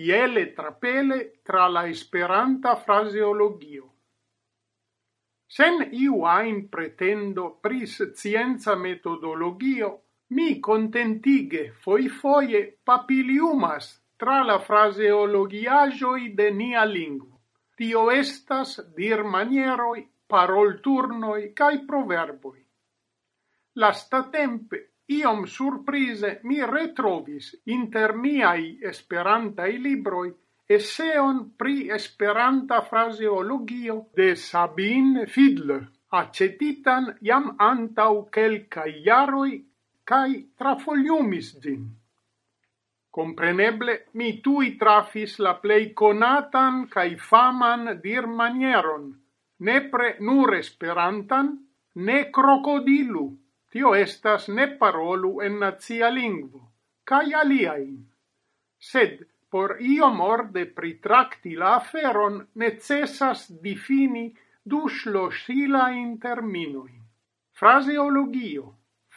iele trapele tra la esperanta fraseologio. Sen iu ain pretendo pris scienza metodologio, mi contentige foi foie papiliumas tra la fraseologiagioi de nia lingua. Tio estas dir manieroi, parol turnoi cae proverboi. Lasta tempe iom surprize mi retrovis inter miai esperantai libroi esseon pri esperanta fraseologio de Sabine Fidle, acetitan jam antau quelcai iaroi cae trafoliumis din. Compreneble, mi tui trafis la plei conatan cae faman dir manieron, nepre nur esperantan, ne crocodilu, tio estas ne parolu en nazia lingvo, cae aliain. Sed por io morde pritracti la aferon necessas difini du shlossilain terminoin. Fraseologio,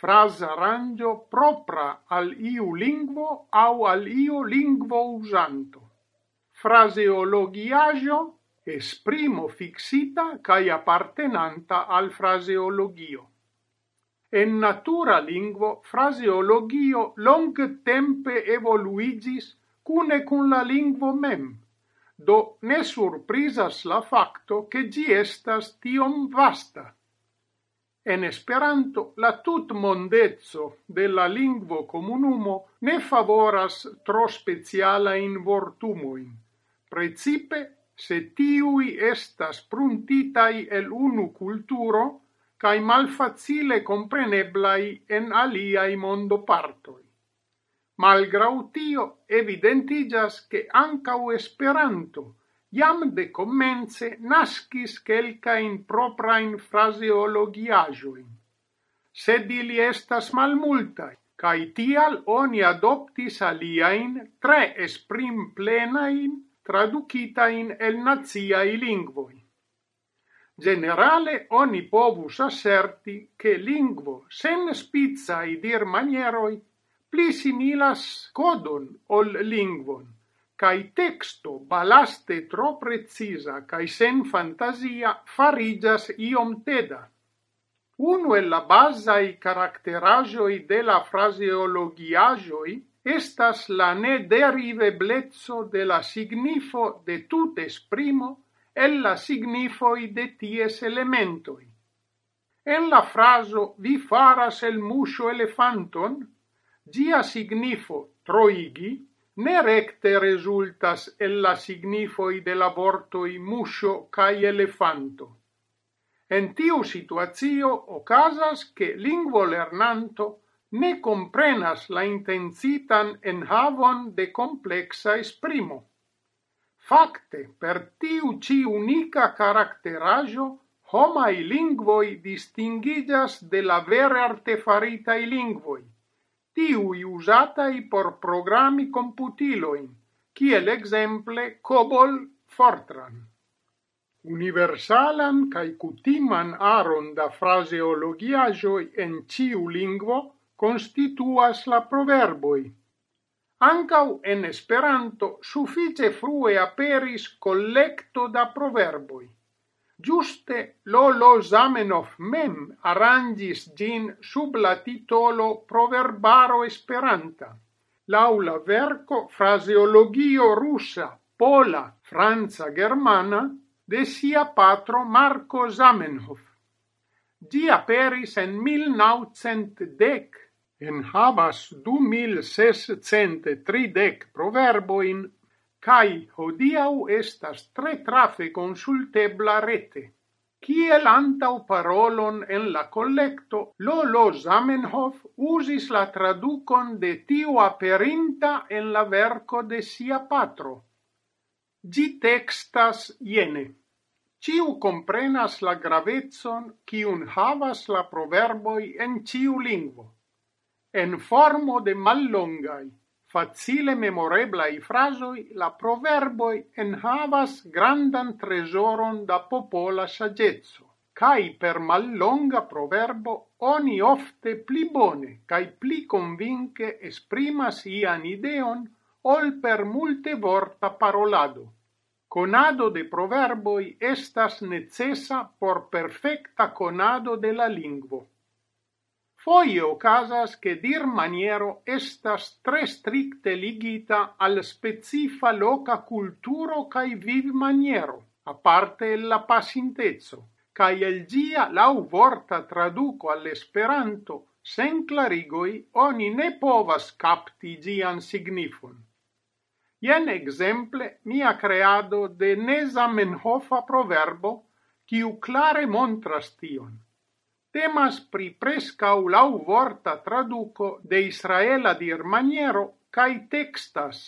frasa rangio propra al iu lingvo au al iu lingvo usanto. Fraseologiajo, esprimo fixita cae appartenanta al fraseologio en natura lingvo fraseologio longtempe evoluigis cune cun la lingvo mem, do ne surprizas la facto che gi estas tiom vasta. En Esperanto la tut mondezzo della lingvo comunumo ne favoras tro speciala in vortumoin, precipe se tiui estas pruntitai el unu culturo cae malfacile compreneblai en aliai mondopartoi. Malgrau tio, evidentigas che ancau Esperanto iam de commence nascis propria in fraseologiajoin. Sed ili estas malmultai, cae tial oni adoptis aliain tre esprim plenain traducitain el naziai lingvoin. Generale oni povus asserti che lingvo sen spizzai dir manieroi pli similas codon ol lingvon, cae texto balaste tro precisa cae sen fantasia farigas iom teda. Uno e la basai caracterajoi de la fraseologiajoi estas la ne deriveblezzo de la signifo de tut esprimo el la signifoi de ties elementoi. En la fraso vi faras el muscio elefanton, gia signifo troigi ne recte resultas el la signifoi de la vortoi muscio cae elefanto. En tiu situazio ocasas che lingvo lernanto ne comprenas la intensitan en havon de complexa esprimo. Fakte per tiu ci unika karakteraĵo homai lingvoi distingigas de la vere artefaritai lingvoi, tiui usatai por programi computiloin, kiel exemple Cobol Fortran. Universalan cae cutiman aron da fraseologiajoi en ciu lingvo constituas la proverboi, Ancau en Esperanto suffice frue aperis collecto da proverboi. Giuste Lolo Zamenhof mem arrangis gin sub la titolo Proverbaro Esperanta. Laula verco fraseologio russa, pola, franca, germana de sia patro Marco Zamenhof. Gi aperis en 1910 enhavas du mil sescent tridec proverboin, cae hodiau estas tre trafe consultebla rete. Ciel antau parolon en la collecto, Lolo Zamenhof usis la traducon de tiu aperinta en la verco de sia patro. Gi textas iene. Ciu comprenas la gravetson cium havas la proverboi en ciu lingvo. En formo de mallongai, facile memoreblai frasoi, la proverboi en havas grandan tresoron da popola sagezzo, cai per mallonga proverbo oni ofte pli bone cai pli convince esprimas ian ideon ol per multe vorta parolado. Conado de proverboi estas necessa por perfecta conado de la lingvo. Foie ocasas che dir maniero estas tre stricte ligita al specifa loca culturo cae viv maniero, a parte la pasintezzo, cae el gia lau vorta traduco all'esperanto, sen clarigoi oni ne povas capti gian signifon. Ien exemple mia creado de nesa menhofa proverbo, quiu clare montras tion temas pri prescau lauvorta traduco de israela dirmaniero cae textas,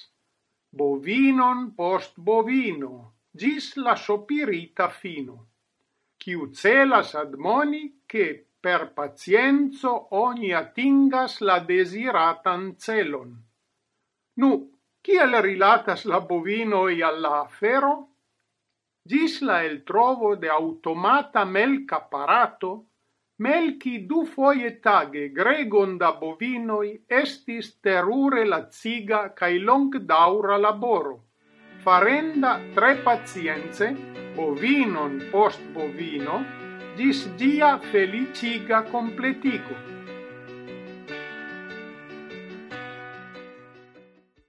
bovinon post bovino, gis la sopirita fino, ciu celas admoni che per pazienzo ogni atingas la desiratan celon. Nu, kiel rilatas la bovinoi alla afero? Gis la el trovo de automata melca parato, Melki du foie tage gregon da bovinoi estis terure kai long daura laboro. Farenda tre pazienze, bovinon post bovino, gis dia feliciga completico.